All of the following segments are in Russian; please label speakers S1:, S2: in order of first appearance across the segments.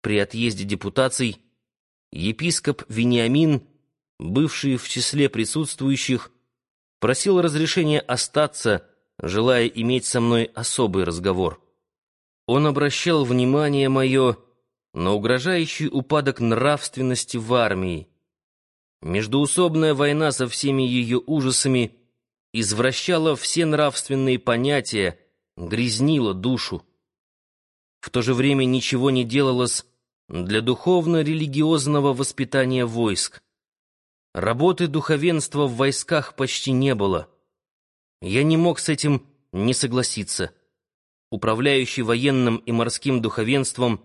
S1: при отъезде депутаций, епископ Вениамин, бывший в числе присутствующих, просил разрешения остаться, желая иметь со мной особый разговор. Он обращал внимание мое на угрожающий упадок нравственности в армии. Междуусобная война со всеми ее ужасами извращала все нравственные понятия, грязнила душу. В то же время ничего не делалось для духовно-религиозного воспитания войск. Работы духовенства в войсках почти не было. Я не мог с этим не согласиться. Управляющий военным и морским духовенством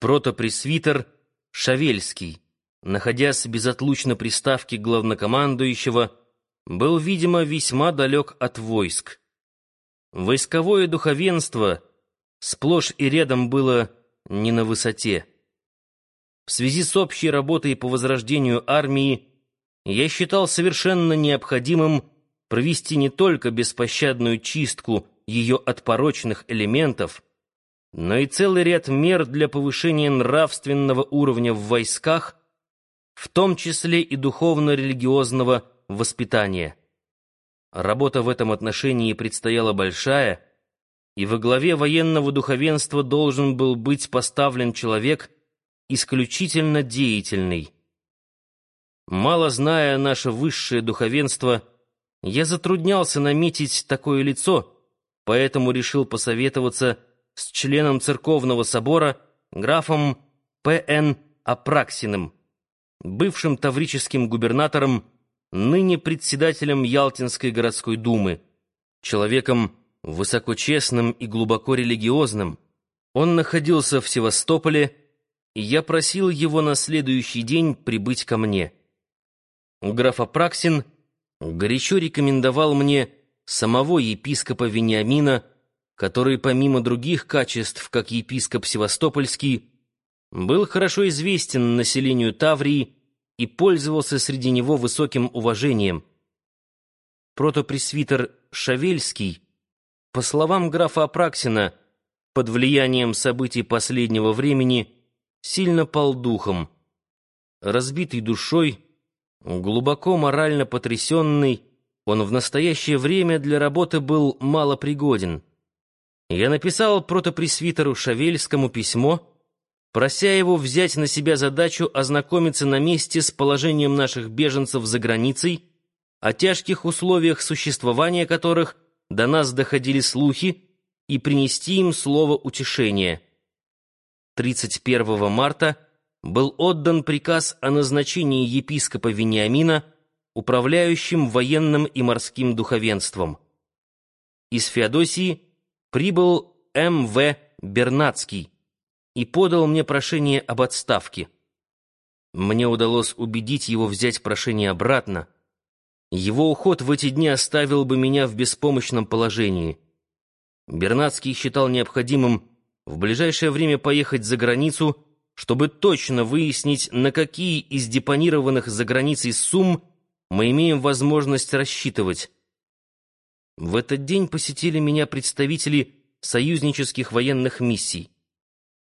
S1: протопресвитер Шавельский, находясь безотлучно при ставке главнокомандующего, был, видимо, весьма далек от войск. Войсковое духовенство сплошь и рядом было не на высоте. В связи с общей работой по возрождению армии я считал совершенно необходимым провести не только беспощадную чистку ее от порочных элементов, но и целый ряд мер для повышения нравственного уровня в войсках, в том числе и духовно-религиозного воспитания. Работа в этом отношении предстояла большая, и во главе военного духовенства должен был быть поставлен человек исключительно деятельный. Мало зная наше высшее духовенство, я затруднялся наметить такое лицо, поэтому решил посоветоваться с членом церковного собора графом П.Н. Апраксиным, бывшим таврическим губернатором, ныне председателем Ялтинской городской думы, человеком высокочестным и глубоко религиозным. Он находился в Севастополе, я просил его на следующий день прибыть ко мне. Граф Апраксин горячо рекомендовал мне самого епископа Вениамина, который, помимо других качеств, как епископ Севастопольский, был хорошо известен населению Таврии и пользовался среди него высоким уважением. Протопресвитер Шавельский, по словам графа Апраксина, под влиянием событий последнего времени, сильно пал духом. Разбитый душой, глубоко морально потрясенный, он в настоящее время для работы был малопригоден. Я написал протопресвитеру Шавельскому письмо, прося его взять на себя задачу ознакомиться на месте с положением наших беженцев за границей, о тяжких условиях существования которых до нас доходили слухи, и принести им слово утешения. 31 марта был отдан приказ о назначении епископа Вениамина управляющим военным и морским духовенством. Из Феодосии прибыл М.В. Бернацкий, и подал мне прошение об отставке. Мне удалось убедить его взять прошение обратно. Его уход в эти дни оставил бы меня в беспомощном положении. Бернацкий считал необходимым в ближайшее время поехать за границу, чтобы точно выяснить, на какие из депонированных за границей сумм мы имеем возможность рассчитывать. В этот день посетили меня представители союзнических военных миссий.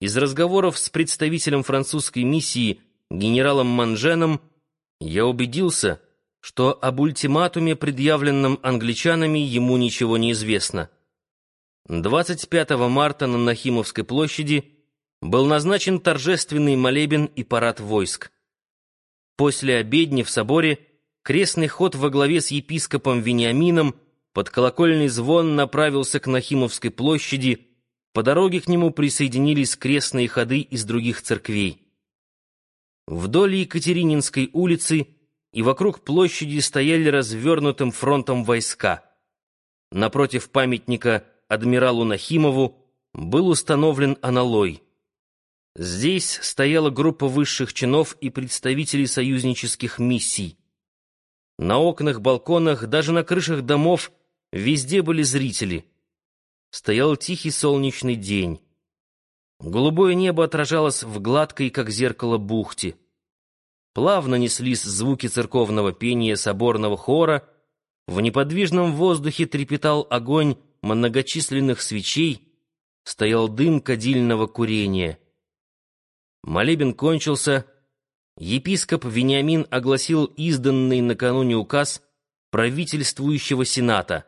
S1: Из разговоров с представителем французской миссии генералом Манженом я убедился, что об ультиматуме, предъявленном англичанами, ему ничего не известно. 25 марта на Нахимовской площади был назначен торжественный молебен и парад войск. После обедни в соборе крестный ход во главе с епископом Вениамином под колокольный звон направился к Нахимовской площади, по дороге к нему присоединились крестные ходы из других церквей. Вдоль Екатерининской улицы и вокруг площади стояли развернутым фронтом войска. Напротив памятника адмиралу Нахимову был установлен аналой. Здесь стояла группа высших чинов и представителей союзнических миссий. На окнах, балконах, даже на крышах домов везде были зрители — Стоял тихий солнечный день. Голубое небо отражалось в гладкой, как зеркало, бухте. Плавно неслись звуки церковного пения соборного хора, в неподвижном воздухе трепетал огонь многочисленных свечей, стоял дым кадильного курения — Молебен кончился. Епископ Вениамин огласил изданный накануне указ правительствующего сената,